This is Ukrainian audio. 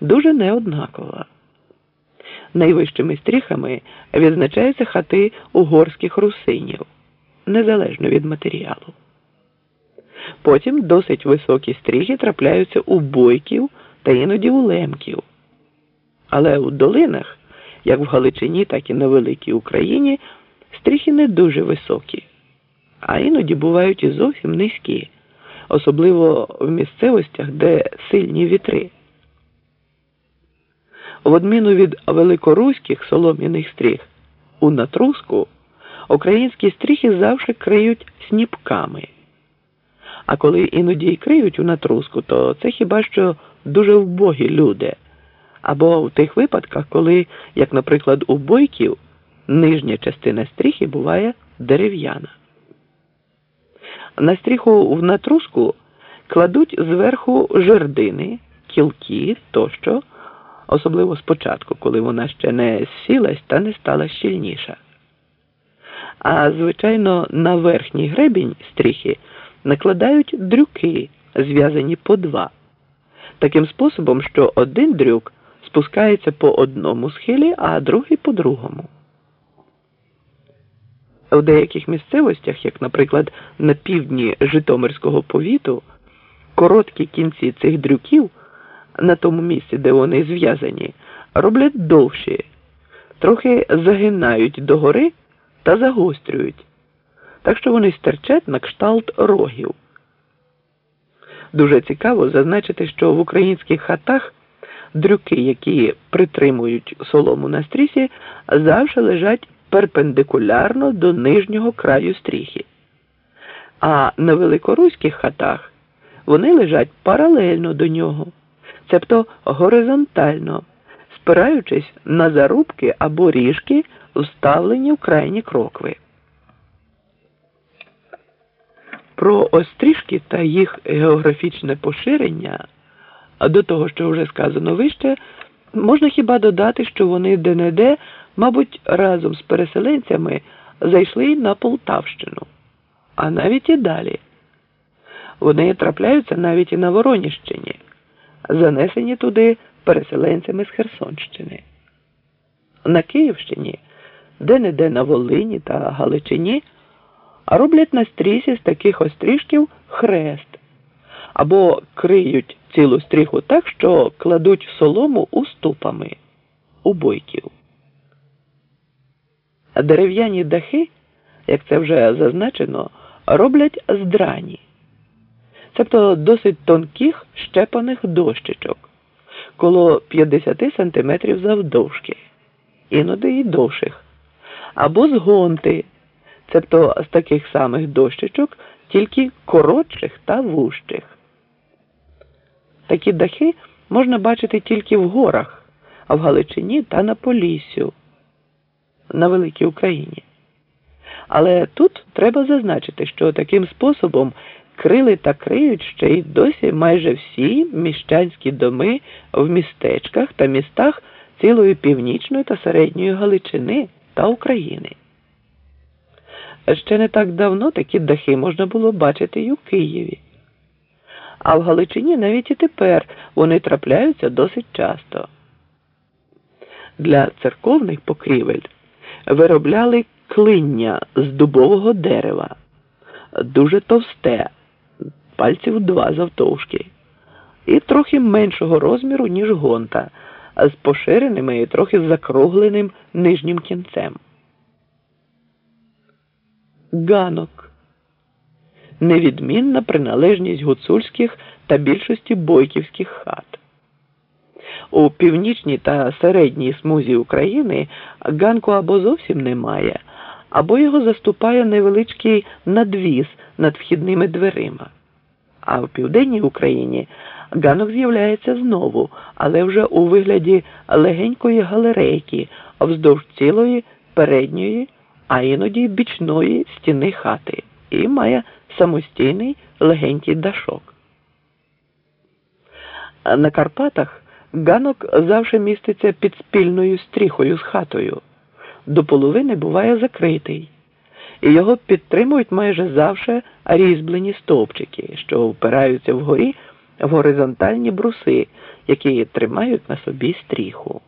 дуже неоднакова. Найвищими стріхами відзначаються хати угорських русинів, незалежно від матеріалу. Потім досить високі стріхи трапляються у бойків та іноді у лемків. Але у долинах, як в Галичині, так і на Великій Україні, стріхи не дуже високі, а іноді бувають і зовсім низькі, особливо в місцевостях, де сильні вітри. В одміну від великоруських солом'яних стріх, у натруску українські стріхи завжди криють сніпками. А коли іноді й криють у натруску, то це хіба що дуже вбогі люди. Або в тих випадках, коли, як, наприклад, у бойків, нижня частина стріхи буває дерев'яна. На стріху в натруску кладуть зверху жердини, кілки тощо особливо спочатку, коли вона ще не сілась та не стала щільніша. А звичайно, на верхній гребінь стріхи накладають дрюки, зв'язані по два, таким способом, що один дрюк спускається по одному схилі, а другий по другому. У деяких місцевостях, як, наприклад, на півдні Житомирського повіту, короткі кінці цих дрюків на тому місці, де вони зв'язані, роблять довші, трохи загинають догори та загострюють, так що вони стерчать на кшталт рогів. Дуже цікаво зазначити, що в українських хатах дрюки, які притримують солому на стрісі, завжди лежать перпендикулярно до нижнього краю стріхи. А на великоруських хатах вони лежать паралельно до нього цебто горизонтально, спираючись на зарубки або ріжки, вставлені в крайні крокви. Про острішки та їх географічне поширення, а до того, що вже сказано вище, можна хіба додати, що вони де-не-де, мабуть, разом з переселенцями зайшли на Полтавщину, а навіть і далі. Вони трапляються навіть і на Вороніщині занесені туди переселенцями з Херсонщини. На Київщині, де-не-де на Волині та Галичині, роблять на стрісі з таких острішків хрест або криють цілу стріху так, що кладуть солому уступами у бойків. Дерев'яні дахи, як це вже зазначено, роблять з драні тобто досить тонких щепаних дощечок, коло 50 сантиметрів завдовжки, іноді і довших, або з гонти, тобто з таких самих дощечок, тільки коротших та вужчих. Такі дахи можна бачити тільки в горах, а в Галичині та на Поліссю, на Великій Україні. Але тут треба зазначити, що таким способом крили та криють ще й досі майже всі міщанські доми в містечках та містах цілої північної та середньої Галичини та України. Ще не так давно такі дахи можна було бачити й у Києві. А в Галичині навіть і тепер вони трапляються досить часто. Для церковних покрівель виробляли клиння з дубового дерева, дуже товсте пальців два завтовшки, і трохи меншого розміру, ніж гонта, а з поширеними і трохи закругленим нижнім кінцем. Ганок невідмінна приналежність гуцульських та більшості бойківських хат. У північній та середній смузі України ганку або зовсім немає, або його заступає невеличкий надвіз над вхідними дверима. А в південній Україні ганок з'являється знову, але вже у вигляді легенької галерейки вздовж цілої передньої, а іноді бічної стіни хати і має самостійний легенький дашок. На Карпатах ганок завжди міститься під спільною стріхою з хатою. До половини буває закритий і його підтримують майже завжди різьблені стовпчики, що впираються вгорі в горизонтальні бруси які тримають на собі стріху.